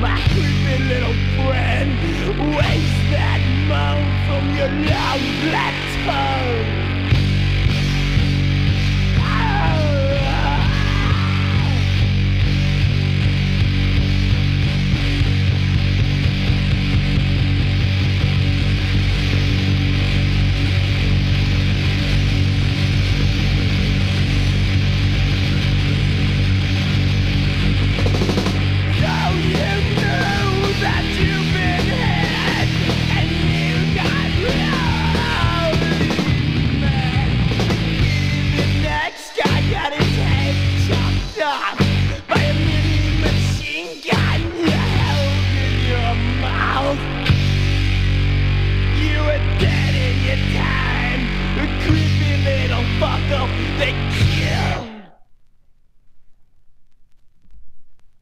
my creepy little friend. Waste that moan from your long black tongue.